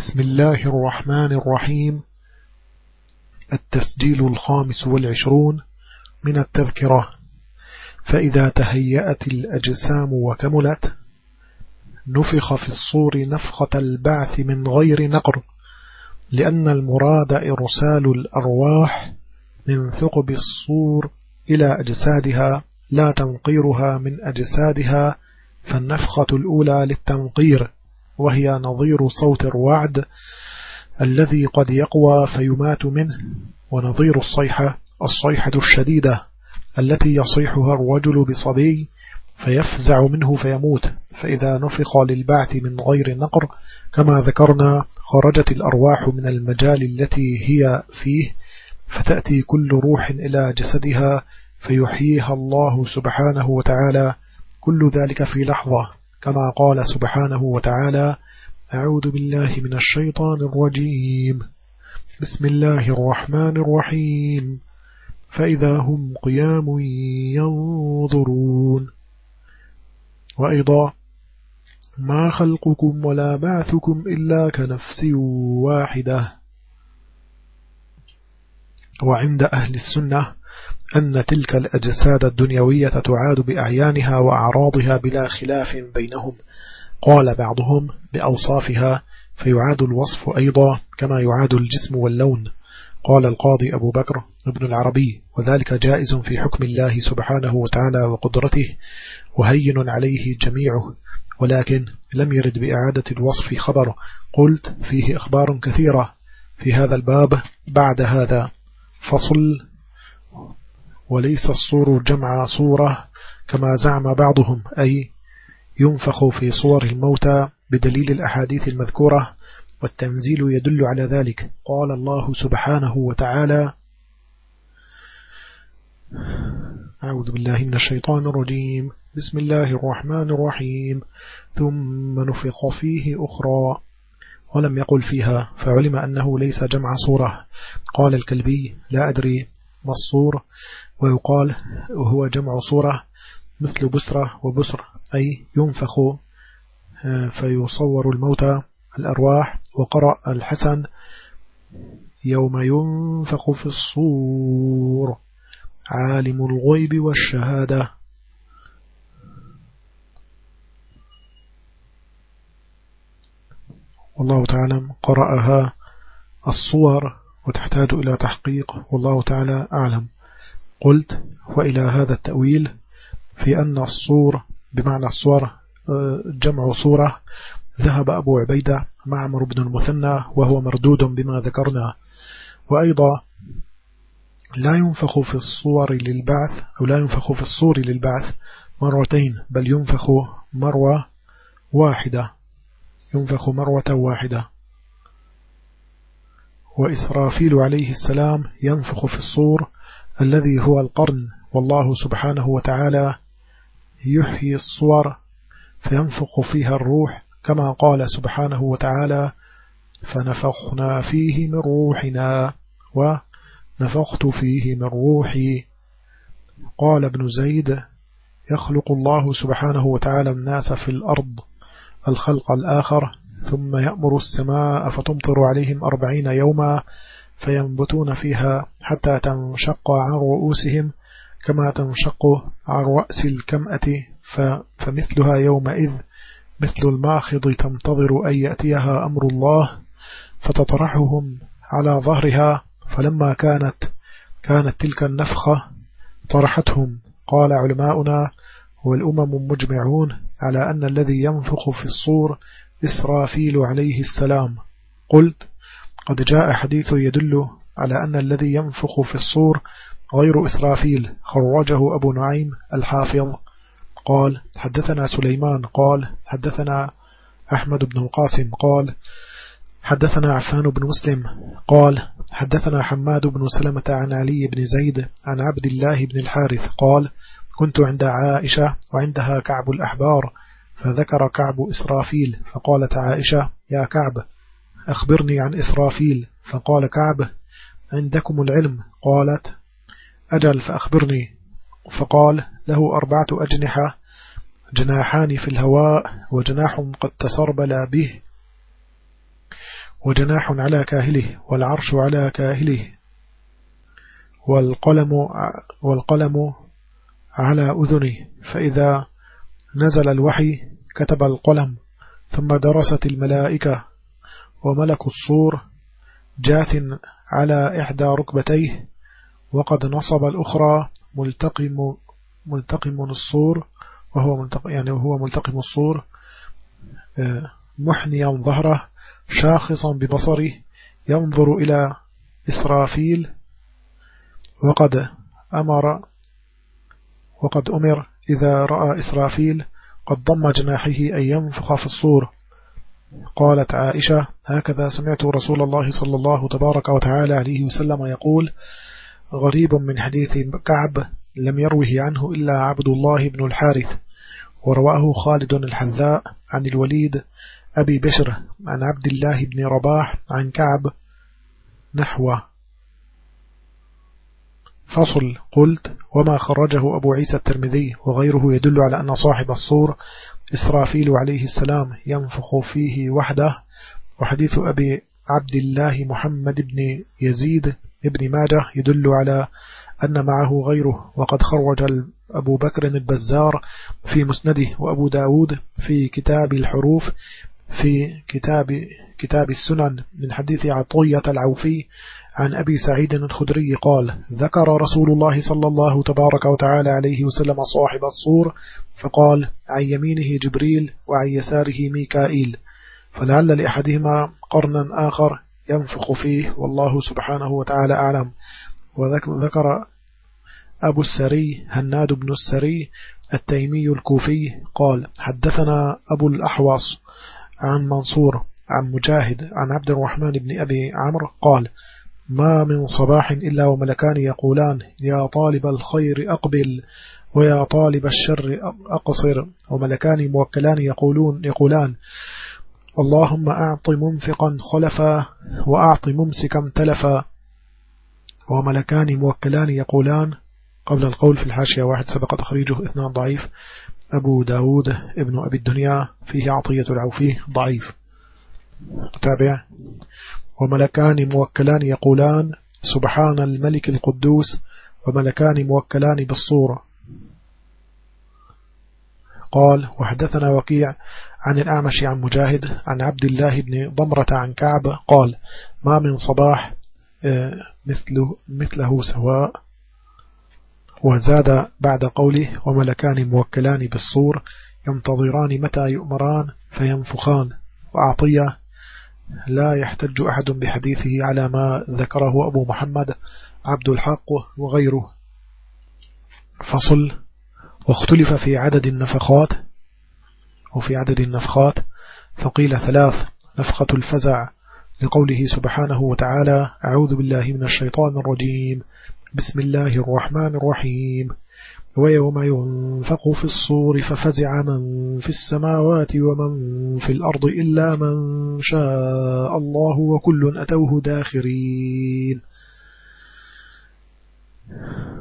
بسم الله الرحمن الرحيم. التسجيل الخامس والعشرون من التذكرة. فإذا تهيأت الأجسام وكملت نفخ في الصور نفخة البعث من غير نقر لأن المراد إرسال الأرواح من ثقب الصور إلى أجسادها لا تنقيرها من أجسادها فالنفخة الأولى للتنقير. وهي نظير صوت الوعد الذي قد يقوى فيمات منه ونظير الصيحة الصيحة الشديدة التي يصيحها الرجل بصبي فيفزع منه فيموت. فإذا نفخ للبعث من غير نقر كما ذكرنا خرجت الأرواح من المجال التي هي فيه فتأتي كل روح إلى جسدها فيحييها الله سبحانه وتعالى. كل ذلك في لحظة. كما قال سبحانه وتعالى أعوذ بالله من الشيطان الرجيم. بسم الله الرحمن الرحيم. فإذا هم قيام ينظرون. وأيضا ما خلقكم ولا بعثكم إلا كنفس واحدة. وعند أهل السنة أن تلك الأجساد الدنيوية تعاد بأعيانها وأعراضها بلا خلاف بينهم. قال بعضهم بأوصافها فيعاد الوصف أيضا كما يعاد الجسم واللون. قال القاضي أبو بكر ابن العربي وذلك جائز في حكم الله سبحانه وتعالى وقدرته وهين عليه جميعه. ولكن لم يرد بإعادة الوصف خبر. قلت فيه أخبار كثيرة. في هذا الباب بعد هذا. فصل وليس الصور جمع صورة كما زعم بعضهم أي ينفخ في صور الموتى بدليل الأحاديث المذكورة والتنزيل يدل على ذلك. قال الله سبحانه وتعالى أعوذ بالله من الشيطان الرجيم. بسم الله الرحمن الرحيم. ثم نفخ فيه أخرى ولم يقل فيها فعلم أنه ليس جمع صورة. قال الكلبي لا أدري ما الصور. ويقال وهو جمع صورة مثل بسرة وبسر أي ينفخ آه، فيصور الموتى الأرواح وقرأ الحسن يوم ينفخ في الصور. عالم الغيب والشهادة. والله تعالى قرأها الصور وتحتاج إلى تحقيق والله تعالى أعلم. قلت وإلى هذا التأويل في أن الصور بمعنى الصور آه، جمع صورة. ذهب أبو عبيدة معمر بن المثنى وهو مردود بما ذكرنا. وأيضا لا ينفخ في الصور للبعث أو لا ينفخ في الصور للبعث مرتين بل ينفخ مروة واحدة. ينفخ مروة واحدة. وإسرافيل عليه السلام ينفخ في الصور الذي هو القرن والله سبحانه وتعالى يحيي الصور فينفخ فيها الروح كما قال سبحانه وتعالى فنفخنا فيه من روحنا ونفخت فيه من روحي. قال ابن زيد يخلق الله سبحانه وتعالى الناس في الأرض الخلق الآخر ثم يأمر السماء فتمطر عليهم أربعين يوما فينبتون فيها حتى تنشق عن رؤوسهم كما تنشق عن رأس الكمأة فمثلها يومئذ مثل الماخض تنتظر أن يأتيها أمر الله فتطرحهم على ظهرها فلما كانت كانت تلك النفخة طرحتهم قال علماؤنا والأمم مجمعون على أن الذي ينفخ في الصور إسرافيل عليه السلام. قلت قد جاء حديث يدل على أن الذي ينفخ في الصور غير إسرافيل خرجه أبو نعيم الحافظ. قال حدثنا سليمان. قال حدثنا أحمد بن القاسم. قال حدثنا عفان بن مسلم. قال حدثنا حماد بن سلمة عن علي بن زيد عن عبد الله بن الحارث. قال كنت عند عائشة وعندها كعب الأحبار فذكر كعب إسرافيل فقالت عائشة يا كعب أخبرني عن إسرافيل. فقال كعب عندكم العلم؟ قالت أجل فأخبرني. فقال له أربعة أجنحة جناحان في الهواء وجناح قد تسربل به وجناح على كاهله والعرش على كاهله والقلم, والقلم على أذنه. فإذا نزل الوحي كتب القلم ثم درست الملائكة وملك الصور جاث على إحدى ركبتيه وقد نصب الأخرى ملتقم ملتقم الصور وهو ملتقم يعني هو ملتقم الصور آه، محنيا ظهره شاخصا ببصره ينظر إلى إسرافيل وقد أمر وقد أمر إذا رأى إسرافيل قد ضم جناحه أن ينفخ في الصور. قالت عائشة هكذا سمعت رسول الله صلى الله تبارك وتعالى عليه وسلم يقول غريب من حديث كعب لم يروه عنه إلا عبد الله بن الحارث ورواه خالد الحذاء عن الوليد أبي بشر عن عبد الله بن رباح عن كعب نحوه فصل قلت وما خرجه أبو عيسى الترمذي وغيره يدل على أن صاحب الصور إسرافيل عليه السلام ينفخ فيه وحده وحديث أبي عبد الله محمد بن يزيد ابن ماجه يدل على أن معه غيره وقد خرج أبو بكر البزار في مسنده وأبو داود في كتاب الحروف في كتاب كتاب السنن من حديث عطية العوفي عن أبي سعيد الخدري قال ذكر رسول الله صلى الله تبارك وتعالى عليه وسلم صاحب الصور فقال عن يمينه جبريل وعن يساره ميكائيل فلعل لأحدهما قرنا آخر ينفخ فيه والله سبحانه وتعالى أعلم. وذكر أبو السري هناد بن السري التيمي الكوفي قال حدثنا أبو الأحوص عن منصور عن مجاهد عن عبد الرحمن بن أبي عمرو قال ما من صباح إلا وملكان يقولان يا طالب الخير أقبل. ويا طالب الشر أقصر. وملكان موكلان يقولون يقولان اللهم أعط منفقا خلفا وأعط ممسكا تلفا. وملكان موكلان يقولان قبل القول في الحاشية واحد سبق تخريجه اثنان ضعيف. أبو داود ابن أبي الدنيا فيه عطية العوفي ضعيف. تابع. وملكان موكلان يقولان سبحان الملك القدوس. وملكان موكلان بالصورة. قال وحدثنا وكيع عن الأعمش عن مجاهد عن عبد الله بن ضمرة عن كعب قال ما من صباح آه، مثله, مثله سواء. وزاد بعد قوله وملكان موكلان بالصور ينتظران متى يؤمران فينفخان. وأعطيه لا يحتج أحد بحديثه على ما ذكره أبو محمد عبد الحق وغيره. فصل. واختلف في عدد النفخات وفي عدد النفخات فقيل ثلاث نفخة الفزع لقوله سبحانه وتعالى أعوذ بالله من الشيطان الرجيم بسم الله الرحمن الرحيم. ويوم ينفق في الصور ففزع من في السماوات ومن في الأرض إلا من شاء الله وكل أتوه داخرين.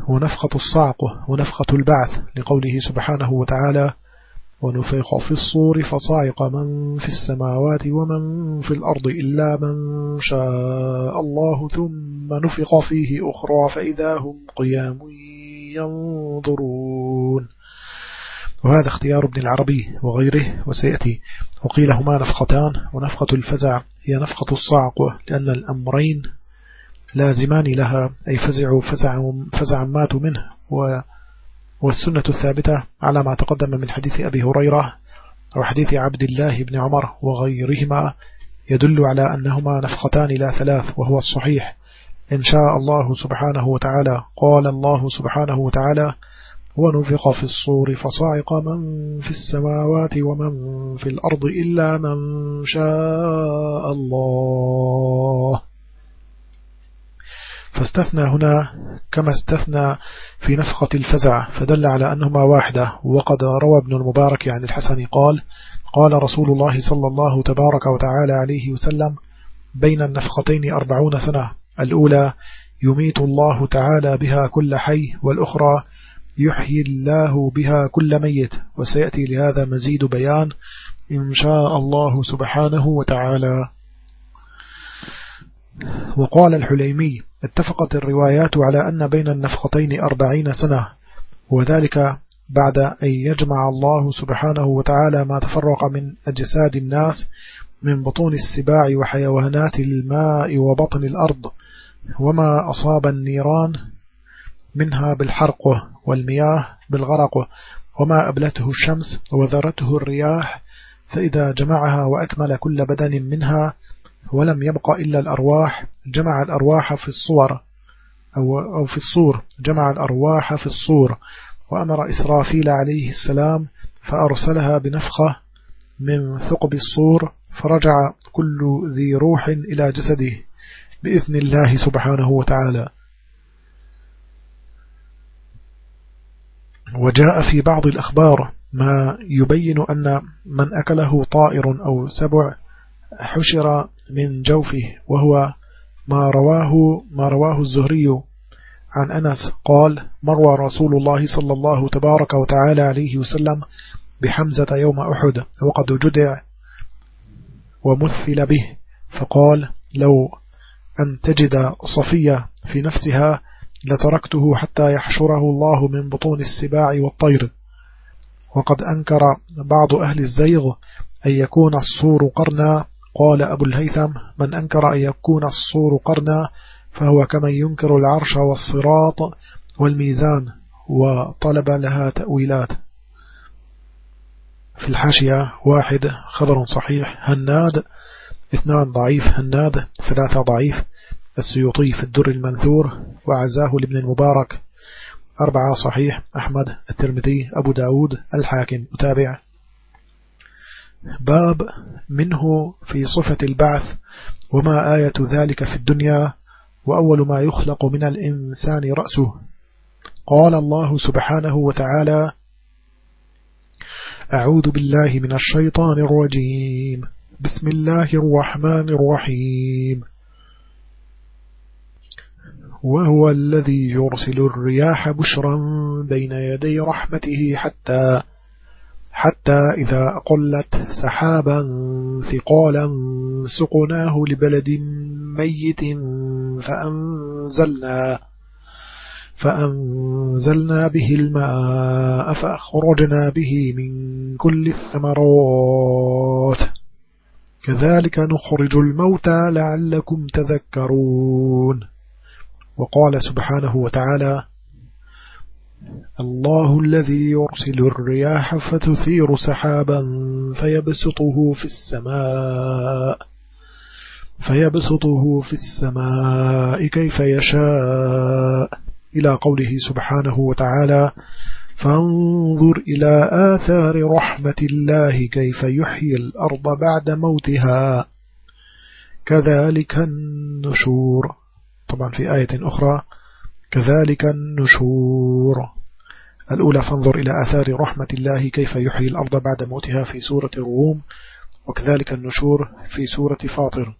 ونفخة الصعق ونفخة البعث لقوله سبحانه وتعالى ونفخ في الصور فصعق من في السماوات ومن في الأرض إلا من شاء الله ثم نفخ فيه أخرى فإذا هم قيام ينظرون. وهذا اختيار ابن العربي وغيره وسيأتي وقيل هما نفختان ونفخة الفزع هي نفخة الصعق لأن الأمرين لازمان لها أي فزعوا فزع, فزع ماتوا منه. والسنة الثابتة على ما تقدم من حديث أبي هريرة أو حديث عبد الله بن عمر وغيرهما يدل على أنهما نفختان لا ثلاث وهو الصحيح. إن شاء الله سبحانه وتعالى قال الله سبحانه وتعالى ونفق في الصور فصعق من في السماوات ومن في الأرض إلا من شاء الله. فاستثنى هنا كما استثنى في نفخة الفزع فدل على أنهما واحدة. وقد روى ابن المبارك عن الحسن قال قال رسول الله صلى الله تبارك وتعالى عليه وسلم بين النفختين أربعون سنة. الأولى يميت الله تعالى بها كل حي والأخرى يحيي الله بها كل ميت. وسيأتي لهذا مزيد بيان إن شاء الله سبحانه وتعالى. وقال الحليمي اتفقت الروايات على أن بين النفقتين أربعين سنة وذلك بعد أن يجمع الله سبحانه وتعالى ما تفرق من أجساد الناس من بطون السباع وحيوانات الماء وبطن الأرض وما أصاب النيران منها بالحرق والمياه بالغرق وما أبلته الشمس وذرته الرياح فإذا جمعها وأكمل كل بدن منها ولم يبق إلا الأرواح جمع الأرواح في الصور أو, أو في الصور جمع الأرواح في الصور. وأمر إسرافيل عليه السلام فأرسلها بنفخة من ثقب الصور فرجع كل ذي روح إلى جسده بإذن الله سبحانه وتعالى. وجاء في بعض الأخبار ما يبين أن من أكله طائر أو سبع حشر من جوفه وهو ما رواه ما رواه الزهري عن أنس. قال مروى رسول الله صلى الله تبارك وتعالى عليه وسلم بحمزة يوم أحد وقد جدع ومثل به فقال لو أن تجد صفية في نفسها لتركته حتى يحشره الله من بطون السباع والطير. وقد أنكر بعض أهل الزيغ أن يكون الصور قرنا قال أبو الهيثم من أنكر أن يكون الصور قرنا فهو كمن ينكر العرش والصراط والميزان وطلب لها تأويلات. في الحاشية واحد خبر صحيح. هناد اثنان ضعيف. هناد ثلاثة ضعيف. السيوطي في الدر المنثور. وعزاه لابن المبارك. أربعة صحيح. أحمد الترمذي. أبو داود الحاكم. أتابع. باب منه في صفة البعث وما آية ذلك في الدنيا وأول ما يخلق من الإنسان رأسه. قال الله سبحانه وتعالى أعوذ بالله من الشيطان الرجيم. بسم الله الرحمن الرحيم. وهو الذي يرسل الرياح بشرا بين يدي رحمته حتى حتى إذا أقلت سحابا ثقالا سقناه لبلد ميت فأنزلنا فأنزلنا به الماء فأخرجنا به من كل الثمرات. كذلك نخرج الموتى لعلكم تذكرون. وقال سبحانه وتعالى الله الذي يرسل الرياح فتثير سحابا فيبسطه في السماء. فيبسطه في السماء كيف يشاء. إلى قوله سبحانه وتعالى فانظر إلى آثار رحمة الله كيف يحيي الأرض بعد موتها. كذلك النشور. طبعا في آية أخرى كذلك النشور. الأولى فانظر إلى آثار رحمة الله كيف يحيي الأرض بعد موتها في سورة الروم وكذلك النشور في سورة فاطر.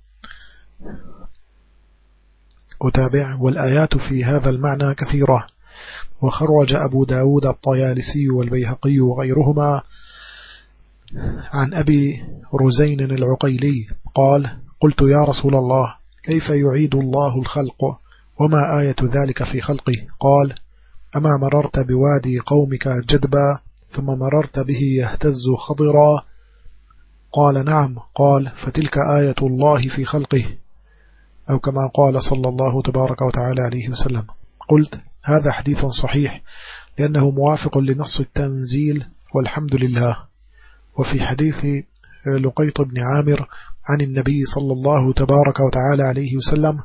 أتابع والآيات في هذا المعنى كثيرة. وخرج أبو داود الطيالسي والبيهقي وغيرهما عن أبي رزين العقيلي قال قلت يا رسول الله كيف يعيد الله الخلق؟ وما آية ذلك في خلقه؟ قال أما مررت بوادي قومك جدبا ثم مررت به يهتز خضرا؟ قال نعم. قال فتلك آية الله في خلقه أو كما قال صلى الله تبارك وتعالى عليه وسلم. قلت هذا حديث صحيح لأنه موافق لنص التنزيل والحمد لله. وفي حديث لقيط بن عامر عن النبي صلى الله تبارك وتعالى عليه وسلم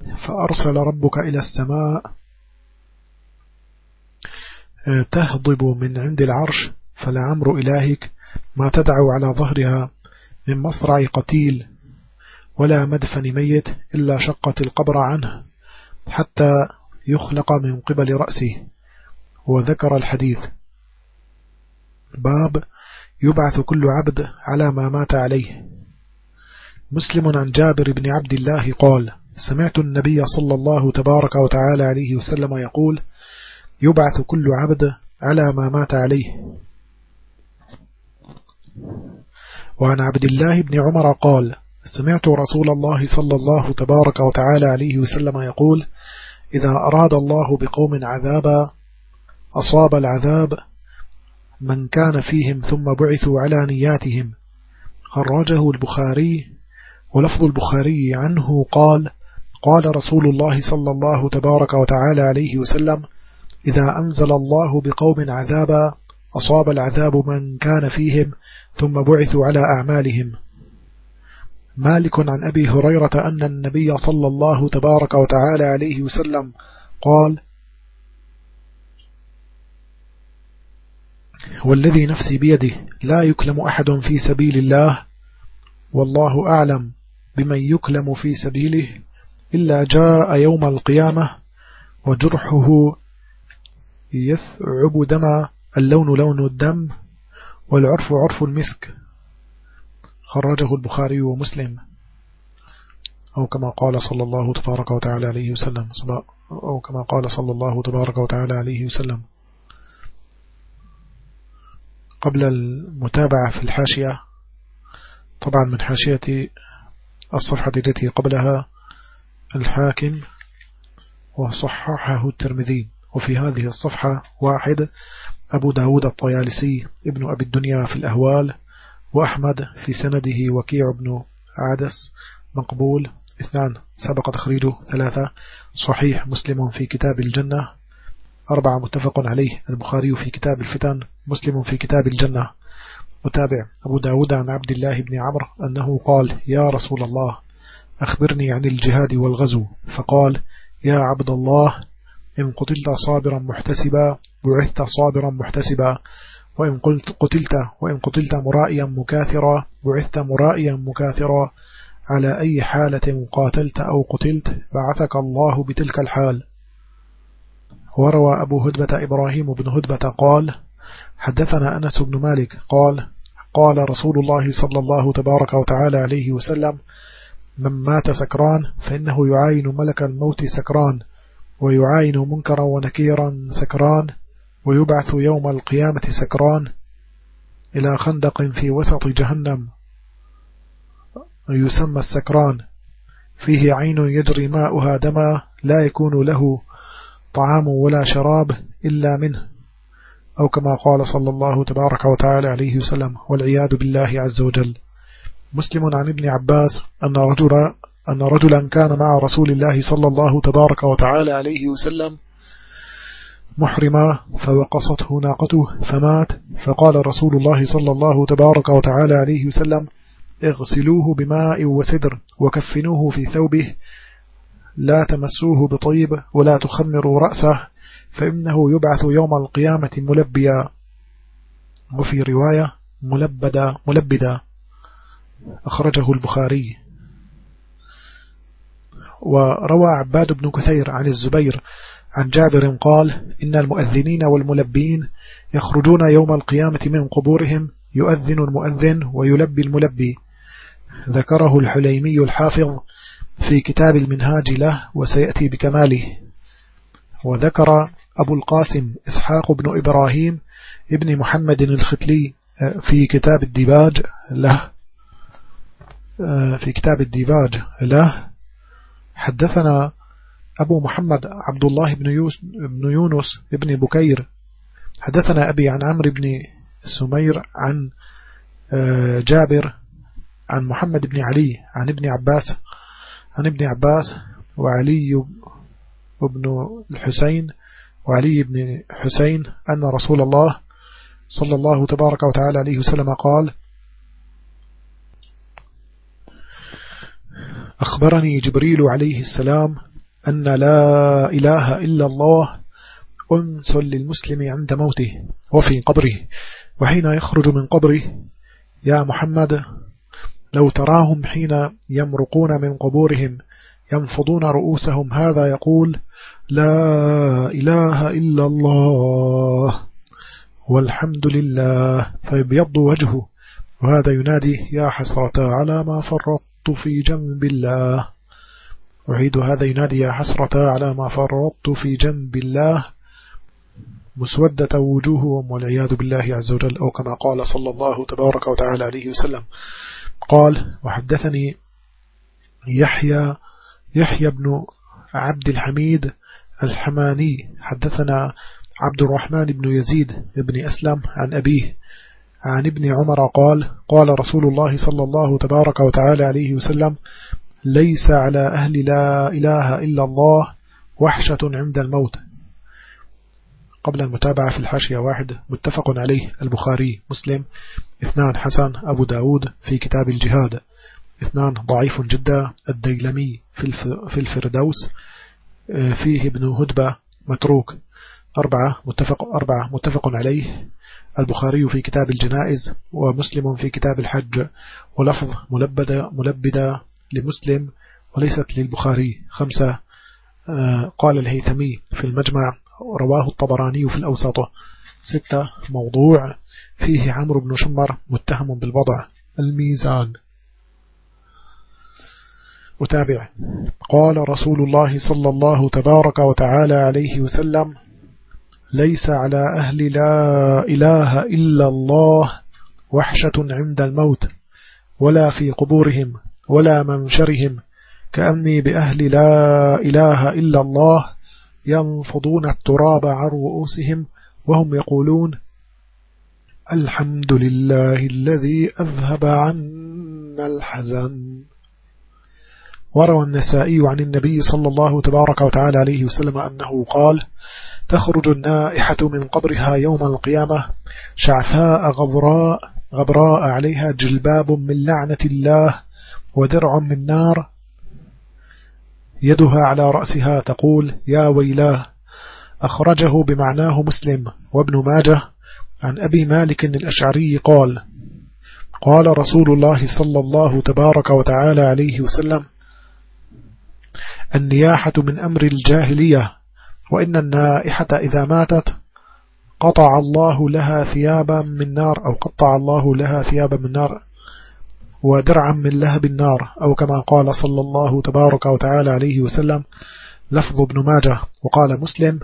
فأرسل ربك إلى السماء تهضب من عند العرش فلعمر إلهك ما تدعو على ظهرها من مصرع قتيل ولا مدفن ميت إلا شقت القبر عنه حتى يخلق من قبل رأسه وذكر الحديث. باب يبعث كل عبد على ما مات عليه. مسلم عن جابر بن عبد الله قال سمعت النبي صلى الله تبارك وتعالى عليه وسلم يقول يبعث كل عبد على ما مات عليه. وعن عبد الله بن عمر قال سمعت رسول الله صلى الله تبارك وتعالى عليه وسلم يقول إذا أراد الله بقوم عذابا أصاب العذاب من كان فيهم ثم بعثوا على نياتهم. خرجه البخاري ولفظ البخاري عنه قال قال رسول الله صلى الله تبارك وتعالى عليه وسلم إذا أنزل الله بقوم عذابا أصاب العذاب من كان فيهم ثم بعثوا على أعمالهم. مالك عن أبي هريرة أن النبي صلى الله تبارك وتعالى عليه وسلم قال والذي نفسي بيده لا يكلم أحد في سبيل الله والله أعلم بمن يكلم في سبيله إلا جاء يوم القيامة وجرحه يثعب دم اللون لون الدم والعرف عرف المسك. خرجه البخاري ومسلم. أو كما قال صلى الله تبارك وتعالى عليه وسلم. أو كما قال صلى الله تبارك وتعالى عليه وسلم. قبل المتابعة في الحاشية طبعا من حاشية الصفحة التي قبلها الحاكم وصححه الترمذي. وفي هذه الصفحة واحد أبو داود الطيالسي ابن أبي الدنيا في الأهوال وأحمد في سنده وكيع بن عادس مقبول. اثنان سبق تخريجه ثلاثة. صحيح مسلم في كتاب الجنة. أربعة متفق عليه. البخاري في كتاب الفتن مسلم في كتاب الجنة. متابع أبو داود عن عبد الله بن عمرو أنه قال يا رسول الله أخبرني عن الجهاد والغزو. فقال يا عبد الله إن قتلت صابرا محتسبا بعثت صابرا محتسبا. وإن قلت قتلت وإن قتلت مرائيا مكاثرا بعثت مرائيا مكاثرا. على أي حالة قاتلت أو قتلت بعثك الله بتلك الحال. وروى أبو هدبة إبراهيم بن هدبة قال حدثنا أنس بن مالك قال قال رسول الله صلى الله تبارك وتعالى عليه وسلم من مات سكران فإنه يعاين ملك الموت سكران ويعاين منكرا ونكيرا سكران ويبعث يوم القيامة سكران إلى خندق في وسط جهنم. يسمى السكران. فيه عين يجري ماؤها دما لا يكون له طعام ولا شراب إلا منه. أو كما قال صلى الله تبارك وتعالى عليه وسلم والعياذ بالله عز وجل. مسلم عن ابن عباس أن رجلا, أن رجلا كان مع رسول الله صلى الله تبارك وتعالى عليه وسلم محرما فوقصته ناقته فمات فقال رسول الله صلى الله تبارك وتعالى عليه وسلم اغسلوه بماء وسدر وكفنوه في ثوبه لا تمسوه بطيب ولا تخمروا رأسه فإنه يبعث يوم القيامة ملبيا. وفي رواية ملبدا ملبدا. أخرجه البخاري. وروى عباد بن كثير عن الزبير عن جابر قال إن المؤذنين والملبين يخرجون يوم القيامة من قبورهم يؤذن المؤذن ويلبي الملبي. ذكره الحليمي الحافظ في كتاب المنهاج له وسيأتي بكماله. وذكر أبو القاسم إسحاق بن إبراهيم ابن محمد الختلي في كتاب الديباج له. في كتاب الديباج له حدثنا أبو محمد عبد الله بن, بن يونس بن بكير. حدثنا أبي عن عمرو بن سمير عن آه، جابر عن محمد بن علي عن ابن عباس عن ابن عباس وعلي بن الحسين وعلي بن حسين أن رسول الله صلى الله تبارك وتعالى عليه وسلم قال أخبرني جبريل عليه السلام أن لا إله إلا الله أنس للمسلم عند موته وفي قبره وحين يخرج من قبره يا محمد لو تراهم حين يمرقون من قبورهم ينفضون رؤوسهم هذا يقول لا إله إلا الله والحمد لله. فيبيض وجهه وهذا ينادي يا حسرة على ما فرطت في جنب الله. أعيد هذا ينادي يا حسرة على ما فرطت في جنب الله. مسودة وجوههم والعياذ بالله عز وجل. أو كما قال صلى الله تبارك وتعالى عليه وسلم. قال وحدثني يحيى يحيى بن عبد الحميد الحماني. حدثنا عبد الرحمن بن يزيد بن أسلم عن أبيه. عن ابن عمر قال قال رسول الله صلى الله تبارك وتعالى عليه وسلم ليس على أهل لا إله إلا الله وحشة عند الموت. قبل المتابعة في الحاشية واحد متفق عليه البخاري مسلم. اثنان حسن أبو داود في كتاب الجهاد. اثنان ضعيف جدا الديلمي في الفردوس آه، فيه ابن هدبة متروك. أربعة متفق, أربعة متفق عليه. البخاري في كتاب الجنائز ومسلم في كتاب الحج ولفظ ملبدة, ملبدة لمسلم وليست للبخاري. خمسة آه، قال الهيثمي في المجمع رواه الطبراني في الأوسط. ستة موضوع فيه عمرو بن شمر متهم بالوضع. الميزان. متابع قال رسول الله صلى الله تبارك وتعالى عليه وسلم ليس على أهل لا إله إلا الله وحشة عند الموت ولا في قبورهم ولا منشرهم كأني بأهل لا إله إلا الله ينفضون التراب عن رؤوسهم وهم يقولون الحمد لله الذي أذهب عنا الحزن. وروى النسائي عن النبي صلى الله تبارك وتعالى عليه وسلم أنه قال تخرج النائحة من قبرها يوم القيامة شعثاء غبراء غبراء عليها جلباب من لعنة الله ودرع من نار. يدها على رأسها تقول يا ويلاه أخرجه بمعناه مسلم. وابن ماجه عن أبي مالك الأشعري قال قال رسول الله صلى الله تبارك وتعالى عليه وسلم النياحة من أمر الجاهلية وإن النائحة إذا ماتت قطع الله لها ثيابا من نار أو قطع الله لها ثيابا من نار ودرعا من لهب النار أو كما قال صلى الله تبارك وتعالى عليه وسلم لفظ ابن ماجه وقال مسلم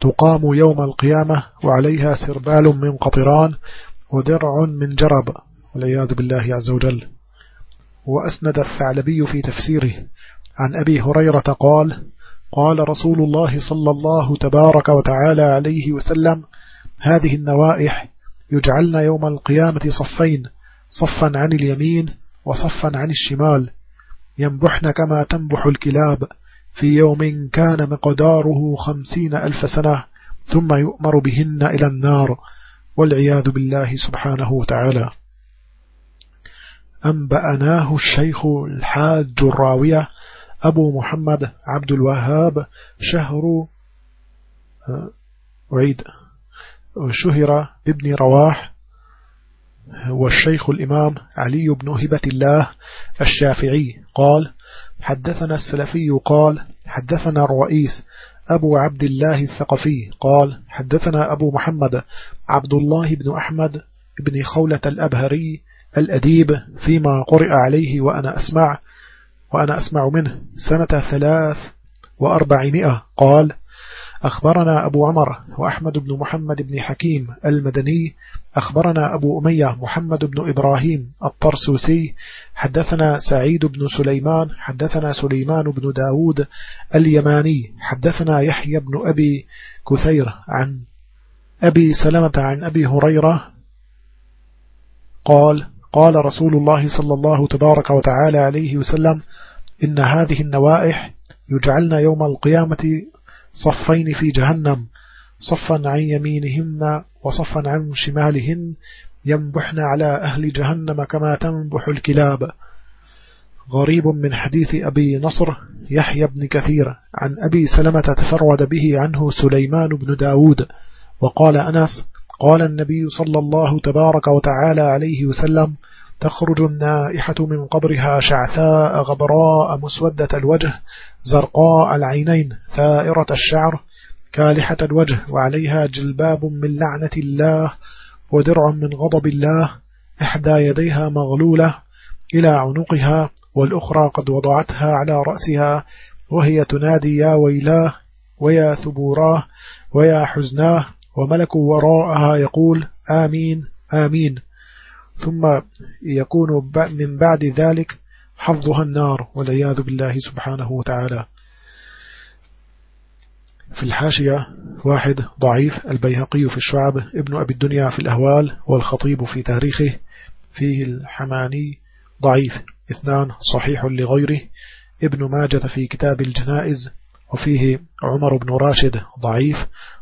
تقام يوم القيامة وعليها سربال من قطران ودرع من جرب والعياذ بالله عز وجل وأسند الثعلبي في تفسيره عن أبي هريرة قال قال رسول الله صلى الله تبارك وتعالى عليه وسلم هذه النوائح يجعلن يوم القيامة صفين صفا عن اليمين وصفا عن الشمال. ينبحن كما تنبح الكلاب في يوم كان مقداره خمسين ألف سنة ثم يؤمر بهن إلى النار والعياذ بالله سبحانه وتعالى. أنبأناه الشيخ الحاج الراوية أبو محمد عبد الوهاب شهر آه، أعيد شهر بابن رواح والشيخ الإمام علي بن هبة الله الشافعي. قال حدثنا السلفي قال حدثنا الرئيس أبو عبد الله الثقفي. قال حدثنا أبو محمد عبد الله بن أحمد بن خولة الأبهري الأديب فيما قرئ عليه وأنا أسمع وأنا أسمع منه سنة ثلاث وأربعمائة. قال أخبرنا أبو عمر وأحمد بن محمد بن حكيم المدني أخبرنا أبو أمية محمد بن إبراهيم الطرسوسي حدثنا سعيد بن سليمان حدثنا سليمان بن داود اليماني حدثنا يحيى بن أبي كثير عن أبي سلمة عن أبي هريرة. قال قال رسول الله صلى الله تبارك وتعالى عليه وسلم إن هذه النوائح يجعلن يوم القيامة صفين في جهنم صفا عن يمينهن وصفا عن شمالهن ينبحن على أهل جهنم كما تنبح الكلاب. غريب من حديث أبي نصر يحيى بن كثير عن أبي سلمة تفرد به عنه سليمان بن داود وقال أنس قال النبي صلى الله تبارك وتعالى عليه وسلم تخرج النائحة من قبرها شعثاء غبراء مسودة الوجه زرقاء العينين ثائرة الشعر كالحة الوجه وعليها جلباب من لعنة الله ودرع من غضب الله إحدى يديها مغلولة إلى عنقها والأخرى قد وضعتها على رأسها وهي تنادي يا ويلاه ويا ثبوراه ويا حزناه وملك وراءها يقول آمين آمين. ثم يكون من بعد ذلك حظها النار والعياذ بالله سبحانه وتعالى. في الحاشية واحد ضعيف البيهقي في الشعب ابن أبي الدنيا في الأهوال والخطيب في تاريخه فيه الحماني ضعيف. اثنان صحيح لغيره ابن ماجة في كتاب الجنائز وفيه عمر بن راشد ضعيف.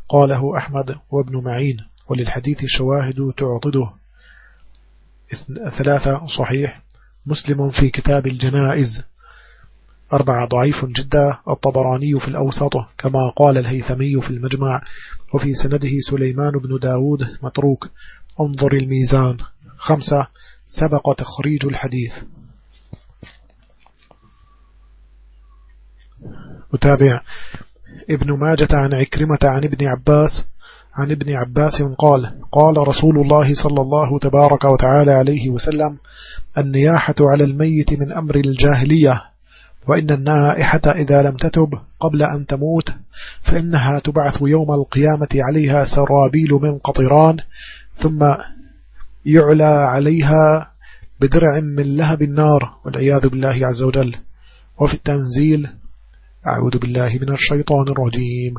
قاله أحمد وابن معين وللحديث شواهد تعطده. ثلاثة صحيح. مسلم في كتاب الجنائز. أربعة ضعيف جدا. الطبراني في الأوسط كما قال الهيثمي في المجمع. وفي سنده سليمان بن داود متروك. انظر الميزان. خمسة. سبق تخريج الحديث. متابع ابن ماجة عن عكرمة عن ابن عباس. عن ابن عباس قال قال رسول الله صلى الله تبارك وتعالى عليه وسلم النياحة على الميت من أمر الجاهلية وإن النائحة إذا لم تتب قبل أن تموت فإنها تبعث يوم القيامة عليها سرابيل من قطران ثم يعلى عليها بدرع من لهب النار والعياذ بالله عز وجل. وفي التنزيل أعوذ بالله من الشيطان الرجيم.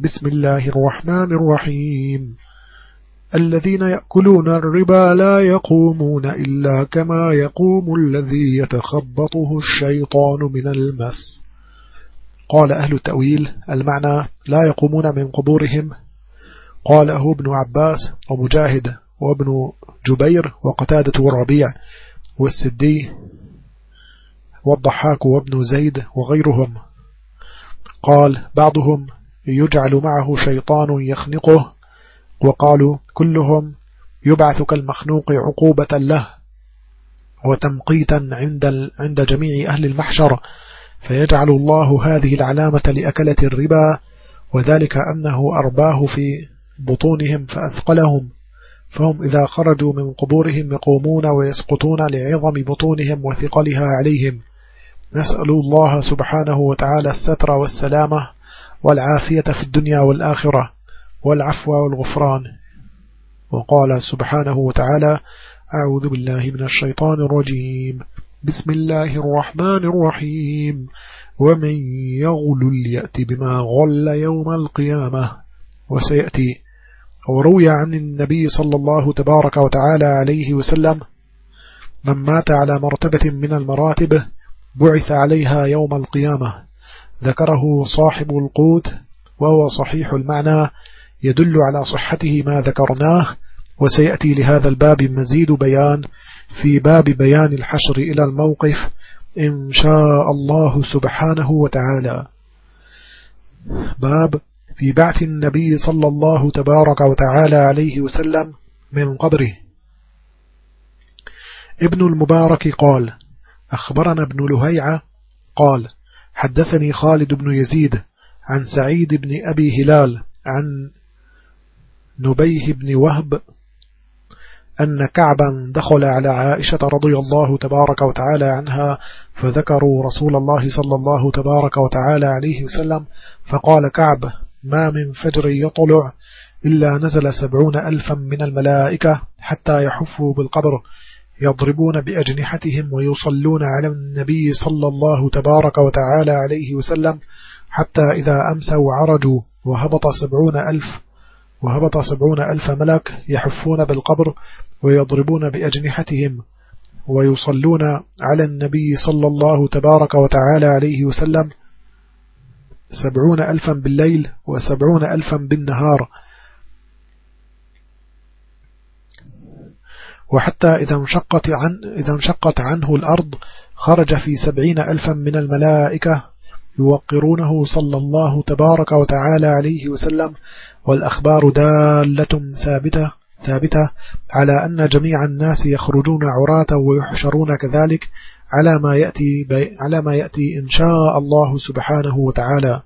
بسم الله الرحمن الرحيم. الذين يأكلون الربا لا يقومون إلا كما يقوم الذي يتخبطه الشيطان من المس. قال أهل التأويل المعنى لا يقومون من قبورهم. قاله ابن عباس ومجاهد وابن جبير وقتادة والربيع والسدي والضحاك وابن زيد وغيرهم. قال بعضهم يجعل معه شيطان يخنقه وقالوا كلهم يبعث كالمخنوق عقوبة له وتمقيتا عند عند جميع أهل المحشر فيجعل الله هذه العلامة لأكلة الربا وذلك أنه أرباه في بطونهم فأثقلهم فهم إذا خرجوا من قبورهم يقومون ويسقطون لعظم بطونهم وثقلها عليهم نسأل الله سبحانه وتعالى الستر والسلامة والعافية في الدنيا والآخرة والعفو والغفران. وقال سبحانه وتعالى أعوذ بالله من الشيطان الرجيم. بسم الله الرحمن الرحيم. ومن يغل يأتي بما غل يوم القيامة. وسيأتي. وروي عن النبي صلى الله تبارك وتعالى عليه وسلم من مات على مرتبة من المراتب بعث عليها يوم القيامة. ذكره صاحب القوت وهو صحيح المعنى يدل على صحته ما ذكرناه وسيأتي لهذا الباب مزيد بيان في باب بيان الحشر إلى الموقف إن شاء الله سبحانه وتعالى. باب في بعث النبي صلى الله تبارك وتعالى عليه وسلم من قبره. ابن المبارك قال أخبرنا ابن لهيعة قال حدثني خالد بن يزيد عن سعيد بن أبي هلال عن نبيه بن وهب أن كعبا دخل على عائشة رضي الله تبارك وتعالى عنها فذكروا رسول الله صلى الله تبارك وتعالى عليه وسلم فقال كعب ما من فجر يطلع إلا نزل سبعون ألفا من الملائكة حتى يحفوا بالقبر يضربون بأجنحتهم ويصلون على النبي صلى الله تبارك وتعالى عليه وسلم حتى إذا أمسوا عرجوا وهبط سبعون ألف وهبط سبعون ألف ملك يحفون بالقبر ويضربون بأجنحتهم ويصلون على النبي صلى الله تبارك وتعالى عليه وسلم سبعون ألفا بالليل وسبعون ألفا بالنهار وحتى إذا انشقت, عن إذا انشقت عنه الأرض خرج في سبعين ألفا من الملائكة يوقرونه صلى الله تبارك وتعالى عليه وسلم والأخبار دالة ثابتة ثابتة على أن جميع الناس يخرجون عراة ويحشرون كذلك على ما يأتي على ما يأتي إن شاء الله سبحانه وتعالى.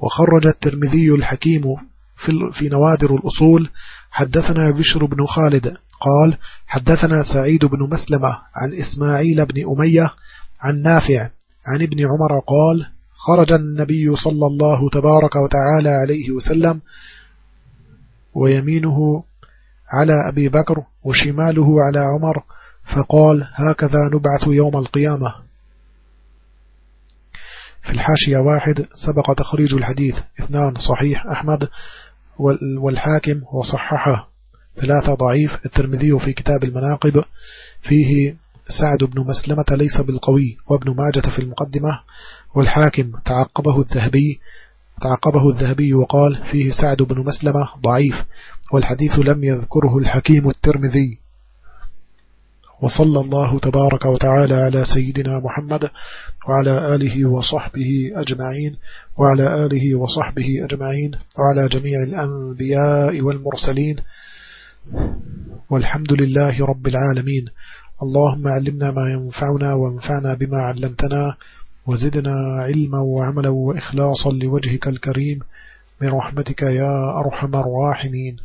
وخرج الترمذي الحكيم في في نوادر الأصول حدثنا بشر بن خالد قال حدثنا سعيد بن مسلمة عن إسماعيل بن أمية عن نافع عن ابن عمر قال خرج النبي صلى الله تبارك وتعالى عليه وسلم ويمينه على أبي بكر وشماله على عمر فقال هكذا نبعث يوم القيامة. في الحاشية واحد سبق تخريج الحديث اثنان صحيح أحمد والحاكم وصححه. ثلاثة ضعيف الترمذي في كتاب المناقب فيه سعد بن مسلمة ليس بالقوي وابن ماجة في المقدمة والحاكم تعقبه الذهبي تعقبه الذهبي وقال فيه سعد بن مسلمة ضعيف والحديث لم يذكره الحكيم الترمذي. وصلى الله تبارك وتعالى على سيدنا محمد وعلى آله وصحبه أجمعين وعلى آله وصحبه أجمعين وعلى جميع الأنبياء والمرسلين. والحمد لله رب العالمين. اللهم علمنا ما ينفعنا وانفعنا بما علمتنا وزدنا علما وعملا وإخلاصا لوجهك الكريم. برحمتك يا أرحم الراحمين.